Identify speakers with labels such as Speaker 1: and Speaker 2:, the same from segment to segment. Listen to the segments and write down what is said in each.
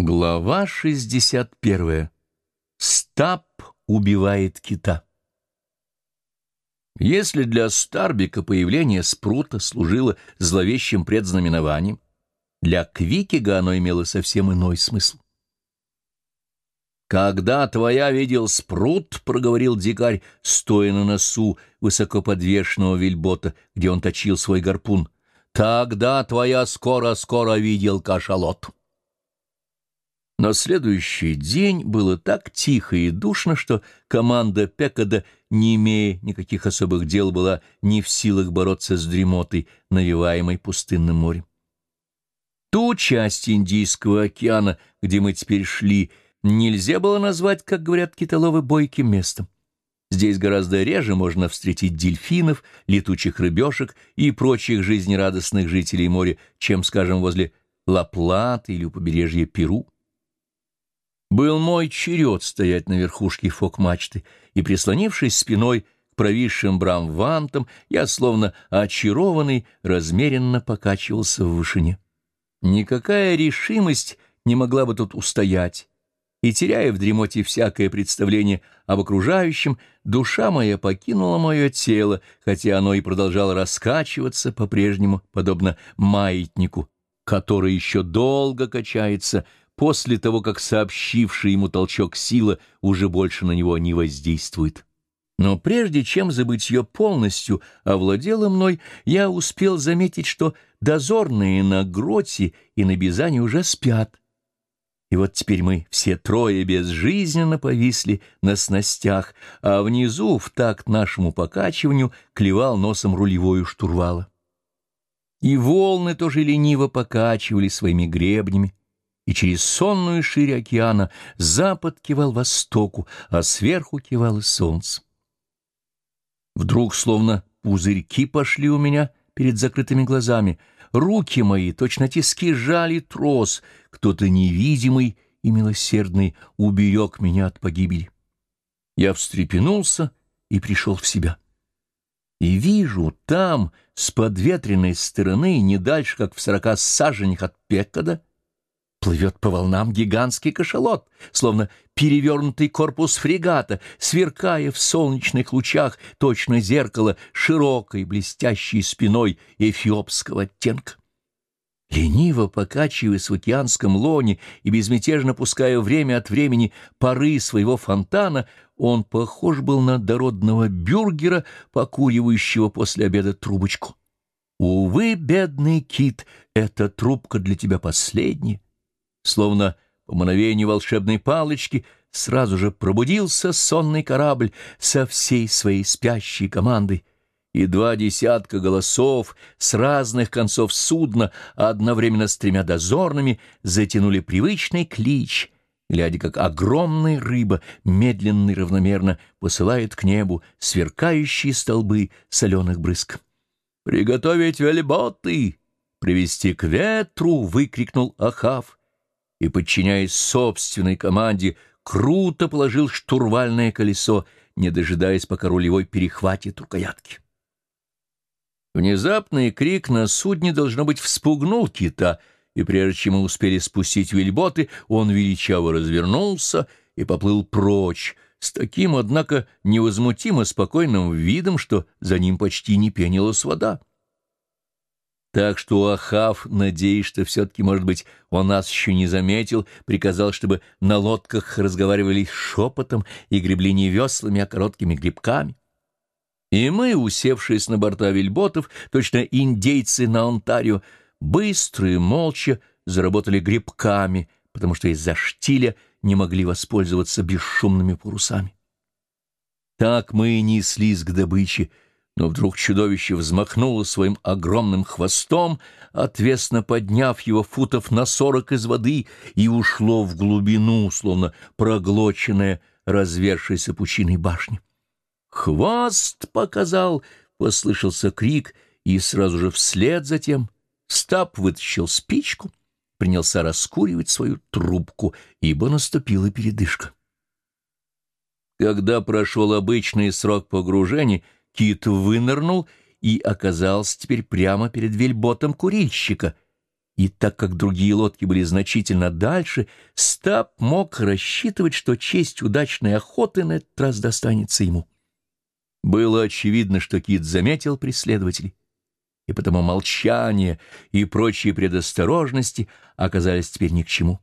Speaker 1: Глава 61. Стаб убивает кита. Если для Старбика появление спрута служило зловещим предзнаменованием, для Квикига оно имело совсем иной смысл. «Когда твоя видел спрут», — проговорил дикарь, стоя на носу высокоподвешенного вельбота, где он точил свой гарпун, — «тогда твоя скоро-скоро видел кашалот». На следующий день было так тихо и душно, что команда Пекада, не имея никаких особых дел, была не в силах бороться с дремотой, навиваемой пустынным морем. Ту часть Индийского океана, где мы теперь шли, нельзя было назвать, как говорят китоловы, бойким местом. Здесь гораздо реже можно встретить дельфинов, летучих рыбешек и прочих жизнерадостных жителей моря, чем, скажем, возле Ла-Платы или у побережья Перу. Был мой черед стоять на верхушке фок-мачты, и, прислонившись спиной к провисшим брамвантам, я, словно очарованный, размеренно покачивался в вышине. Никакая решимость не могла бы тут устоять, и, теряя в дремоте всякое представление об окружающем, душа моя покинула мое тело, хотя оно и продолжало раскачиваться по-прежнему, подобно маятнику, который еще долго качается после того, как сообщивший ему толчок сила уже больше на него не воздействует. Но прежде чем забытье полностью овладело мной, я успел заметить, что дозорные на гроте и на Бизане уже спят. И вот теперь мы все трое безжизненно повисли на снастях, а внизу, в такт нашему покачиванию, клевал носом рулевую штурвала. И волны тоже лениво покачивали своими гребнями, и через сонную шире океана запад кивал востоку, а сверху кивало солнце. Вдруг словно пузырьки пошли у меня перед закрытыми глазами, руки мои, точно тиски, жали трос, кто-то невидимый и милосердный уберег меня от погибели. Я встрепенулся и пришел в себя. И вижу там, с подветренной стороны, не дальше, как в сорока саженях от Пеккада, Плывет по волнам гигантский кашалот, словно перевернутый корпус фрегата, сверкая в солнечных лучах точно зеркало широкой блестящей спиной эфиопского оттенка. Лениво покачиваясь в океанском лоне и безмятежно пуская время от времени пары своего фонтана, он похож был на дородного бюргера, покуривающего после обеда трубочку. Увы, бедный кит, эта трубка для тебя последняя словно по мановению волшебной палочки, сразу же пробудился сонный корабль со всей своей спящей командой, и два десятка голосов с разных концов судна, одновременно с тремя дозорными, затянули привычный клич, глядя, как огромная рыба медленно и равномерно посылает к небу сверкающие столбы соленых брызг. «Приготовить вельботы! Привести к ветру!» — выкрикнул Ахав и, подчиняясь собственной команде, круто положил штурвальное колесо, не дожидаясь, пока рулевой перехватит рукоятки. Внезапный крик на судне, должно быть, вспугнул кита, и прежде чем мы успели спустить вельботы, он величаво развернулся и поплыл прочь, с таким, однако, невозмутимо спокойным видом, что за ним почти не пенилась вода. Так что Ахав, надеясь, что все-таки, может быть, он нас еще не заметил, приказал, чтобы на лодках разговаривали шепотом и гребли не веслами, а короткими грибками. И мы, усевшись на борта вельботов, точно индейцы на Онтарио, быстро и молча заработали грибками, потому что из-за штиля не могли воспользоваться бесшумными парусами. Так мы неслись к добыче, но вдруг чудовище взмахнуло своим огромным хвостом, отвесно подняв его футов на сорок из воды, и ушло в глубину, словно проглоченная развершейся пучиной башни. «Хвост показал!» — послышался крик, и сразу же вслед за тем Стаб вытащил спичку, принялся раскуривать свою трубку, ибо наступила передышка. Когда прошел обычный срок погружения, Кит вынырнул и оказался теперь прямо перед вельботом курильщика, и так как другие лодки были значительно дальше, Стаб мог рассчитывать, что честь удачной охоты на этот раз достанется ему. Было очевидно, что Кит заметил преследователей, и потому молчание и прочие предосторожности оказались теперь ни к чему.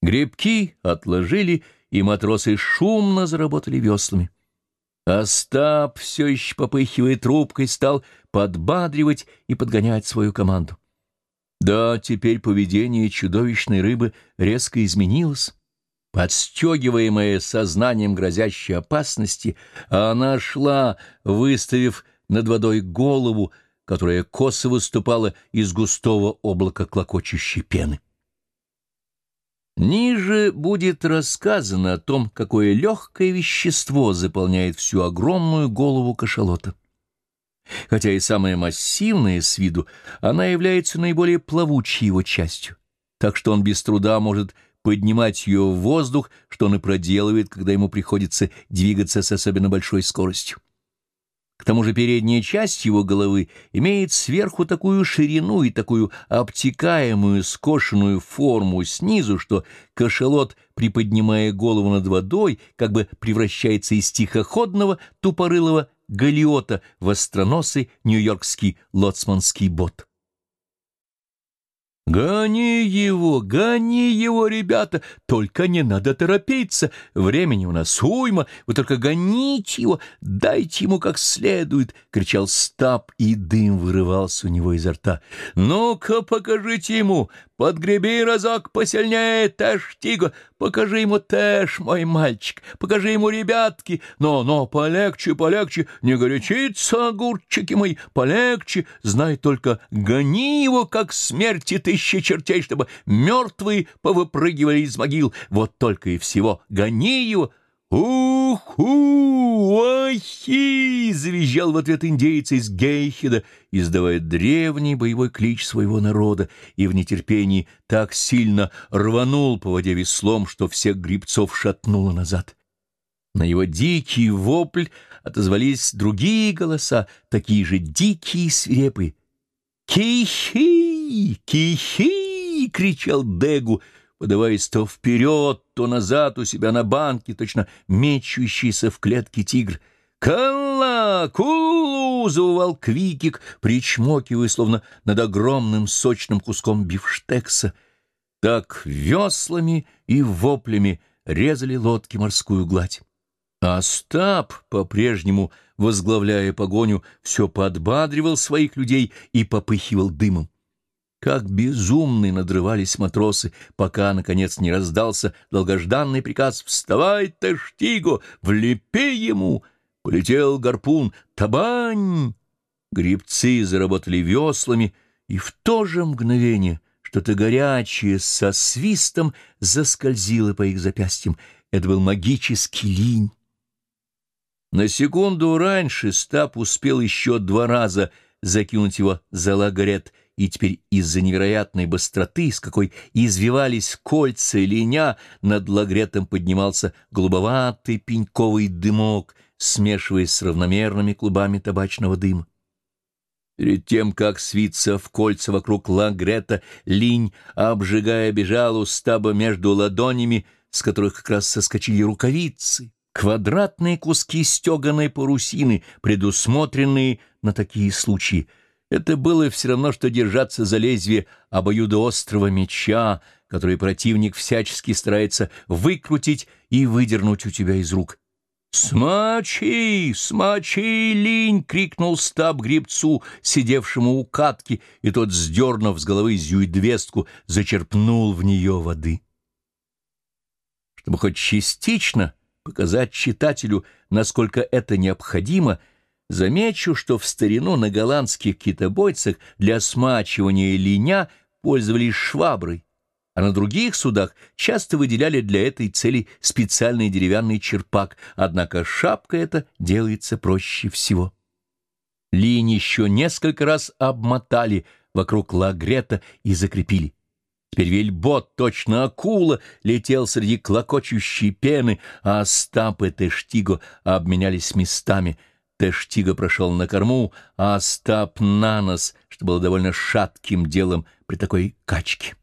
Speaker 1: Гребки отложили, и матросы шумно заработали веслами. Остап, все еще попыхивая трубкой, стал подбадривать и подгонять свою команду. Да, теперь поведение чудовищной рыбы резко изменилось. Подстегиваемая сознанием грозящей опасности, она шла, выставив над водой голову, которая косо выступала из густого облака клокочущей пены. Ниже будет рассказано о том, какое легкое вещество заполняет всю огромную голову кашалота. Хотя и самая массивная с виду, она является наиболее плавучей его частью, так что он без труда может поднимать ее в воздух, что он и проделывает, когда ему приходится двигаться с особенно большой скоростью. К тому же передняя часть его головы имеет сверху такую ширину и такую обтекаемую скошенную форму снизу, что кашалот, приподнимая голову над водой, как бы превращается из тихоходного тупорылого галиота в остроносый нью-йоркский лоцманский бот. «Гони его, гони его, ребята! Только не надо торопиться! Времени у нас уйма, вы только гоните его, дайте ему как следует!» — кричал Стаб, и дым вырывался у него изо рта. «Ну-ка, покажите ему! Подгреби разок посильнее, Тэш, Тиго! Покажи ему, Тэш, мой мальчик! Покажи ему, ребятки! Но-но, полегче, полегче! Не горячиться, огурчики мои! Полегче! Знай только, гони его, как смерти тысячи чертей, чтобы мертвые повыпрыгивали из могил! Вот только и всего! Гони его!» «Уху! Ахи!» — завизжал в ответ индейец из Гейхеда, издавая древний боевой клич своего народа, и в нетерпении так сильно рванул по воде веслом, что всех грибцов шатнуло назад. На его дикий вопль отозвались другие голоса, такие же дикие и свирепые. «Кихи! Кихи!» — кричал Дегу — подаваясь то вперед, то назад у себя на банке, точно мечущийся в клетке тигр. «Калла! Кулу!» — завывал Квикик, причмокивая, словно над огромным сочным куском бифштекса. Так веслами и воплями резали лодки морскую гладь. Остап, по-прежнему возглавляя погоню, все подбадривал своих людей и попыхивал дымом. Как безумные надрывались матросы, пока, наконец, не раздался долгожданный приказ «Вставай, Тештиго! Влепи ему!» Полетел гарпун «Табань!» Грибцы заработали веслами, и в то же мгновение что-то горячее со свистом заскользило по их запястьям. Это был магический линь. На секунду раньше Стаб успел еще два раза закинуть его за лагарет — и теперь из-за невероятной быстроты, с какой извивались кольца линя, над лагретом поднимался голубоватый пеньковый дымок, смешиваясь с равномерными клубами табачного дыма. Перед тем, как свиться в кольца вокруг лагрета, линь, обжигая, бежал у стаба между ладонями, с которых как раз соскочили рукавицы, квадратные куски стеганой парусины, предусмотренные на такие случаи — это было все равно, что держаться за лезвие обоюдоострого меча, который противник всячески старается выкрутить и выдернуть у тебя из рук. «Смочи! Смочи, линь!» — крикнул стаб грибцу, сидевшему у катки, и тот, сдернув с головы зюйдвестку, зачерпнул в нее воды. Чтобы хоть частично показать читателю, насколько это необходимо — Замечу, что в старину на голландских китобойцах для смачивания линя пользовались шваброй, а на других судах часто выделяли для этой цели специальный деревянный черпак, однако шапка эта делается проще всего. Линь еще несколько раз обмотали вокруг лагрета и закрепили. Теперь вельбот, точно акула, летел среди клокочущей пены, а Остап и Тештиго обменялись местами — Тештига прошел на корму, а Остап на нос, что было довольно шатким делом при такой качке.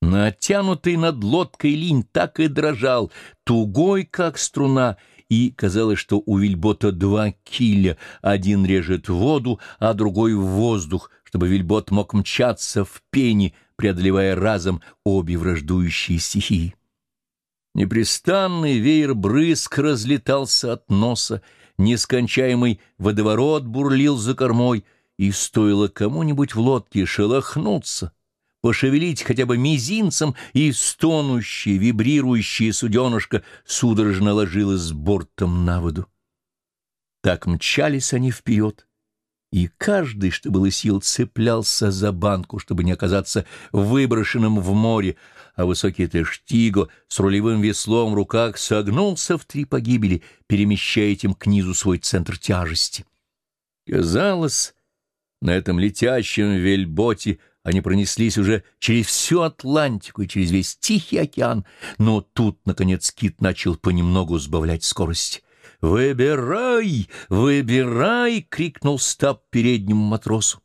Speaker 1: Натянутый над лодкой линь так и дрожал, тугой, как струна, и казалось, что у Вильбота два киля, один режет воду, а другой воздух, чтобы Вильбот мог мчаться в пене, преодолевая разом обе враждующие стихии. Непрестанный веер брызг разлетался от носа, нескончаемый водоворот бурлил за кормой, и стоило кому-нибудь в лодке шелохнуться, пошевелить хотя бы мизинцем, и стонущее, вибрирующее суденышко судорожно ложилось с бортом на воду. Так мчались они вперед, и каждый, что было сил, цеплялся за банку, чтобы не оказаться выброшенным в море, а высокий Тештиго с рулевым веслом в руках согнулся в три погибели, перемещая этим к низу свой центр тяжести. Казалось, на этом летящем вельботе они пронеслись уже через всю Атлантику и через весь Тихий океан, но тут, наконец, кит начал понемногу сбавлять скорость. «Выбирай! Выбирай!» — крикнул Стаб переднему матросу.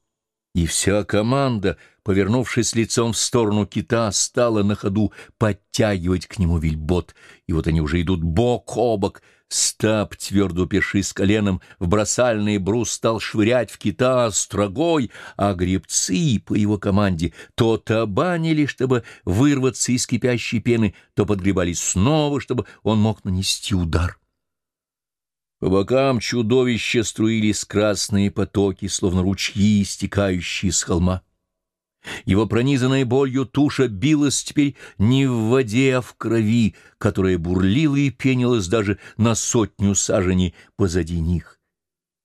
Speaker 1: И вся команда, повернувшись лицом в сторону кита, стала на ходу подтягивать к нему вельбот. И вот они уже идут бок о бок — Стаб, твердо упершись коленом, в бросальный брус стал швырять в кита острогой, а гребцы, по его команде, то табанили, чтобы вырваться из кипящей пены, то подгребались снова, чтобы он мог нанести удар. По бокам чудовища струились красные потоки, словно ручьи, стекающие с холма. Его пронизанная болью туша билась теперь не в воде, а в крови, которая бурлила и пенилась даже на сотню саженей позади них.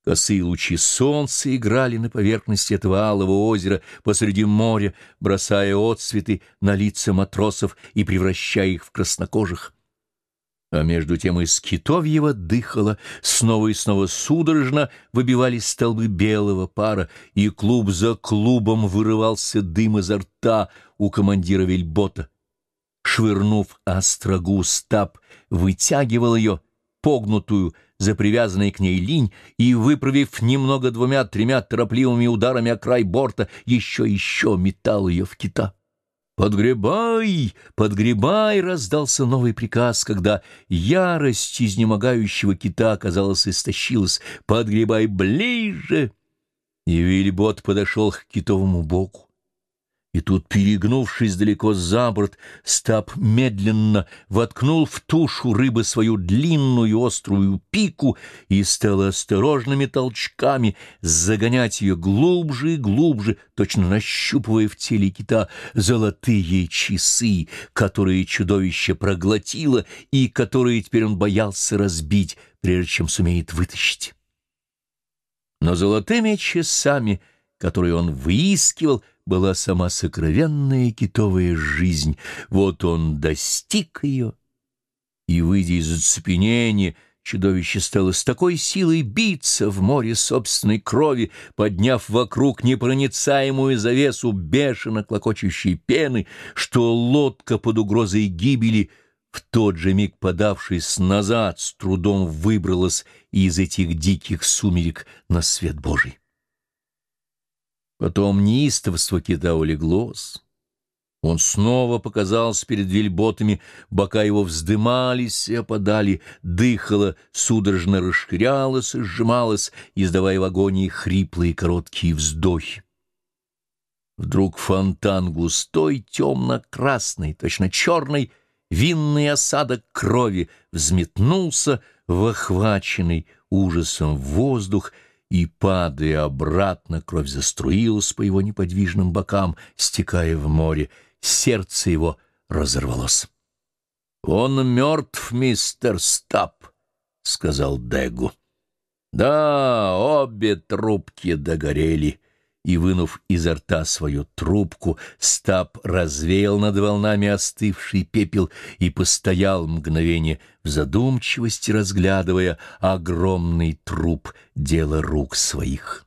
Speaker 1: Косые лучи солнца играли на поверхности этого алого озера посреди моря, бросая отсветы на лица матросов и превращая их в краснокожих. А между тем из китовьего дыхало, снова и снова судорожно выбивались столбы белого пара, и клуб за клубом вырывался дым изо рта у командира вельбота. Швырнув острогу стаб, вытягивал ее, погнутую, за привязанной к ней линь, и, выправив немного двумя-тремя торопливыми ударами о край борта, еще-еще метал ее в кита. «Подгребай! Подгребай!» — раздался новый приказ, когда ярость изнемогающего кита, казалось, истощилась. «Подгребай ближе!» И Вильбот подошел к китовому боку. И тут, перегнувшись далеко за борт, Стаб медленно воткнул в тушу рыбы свою длинную острую пику и стал осторожными толчками загонять ее глубже и глубже, точно нащупывая в теле кита золотые часы, которые чудовище проглотило и которые теперь он боялся разбить, прежде чем сумеет вытащить. Но золотыми часами, которые он выискивал, была сама сокровенная китовая жизнь. Вот он достиг ее, и, выйдя из оцепенения, чудовище стало с такой силой биться в море собственной крови, подняв вокруг непроницаемую завесу бешено клокочущей пены, что лодка под угрозой гибели — в тот же миг подавшись назад, с трудом выбралась из этих диких сумерек на свет Божий. Потом неистовство кита улеглось. Он снова показался перед вельботами, бока его вздымались и опадали, дыхало, судорожно расширялось и сжималось, издавая в агонии хриплые короткие вздохи. Вдруг фонтан густой, темно-красный, точно черный, винный осадок крови взметнулся в охваченный ужасом воздух, и, падая обратно, кровь заструилась по его неподвижным бокам, стекая в море. Сердце его разорвалось. — Он мертв, мистер Стаб, — сказал Дегу. — Да, обе трубки догорели и, вынув изо рта свою трубку, Стаб развеял над волнами остывший пепел и постоял мгновение в задумчивости, разглядывая огромный труп дела рук своих.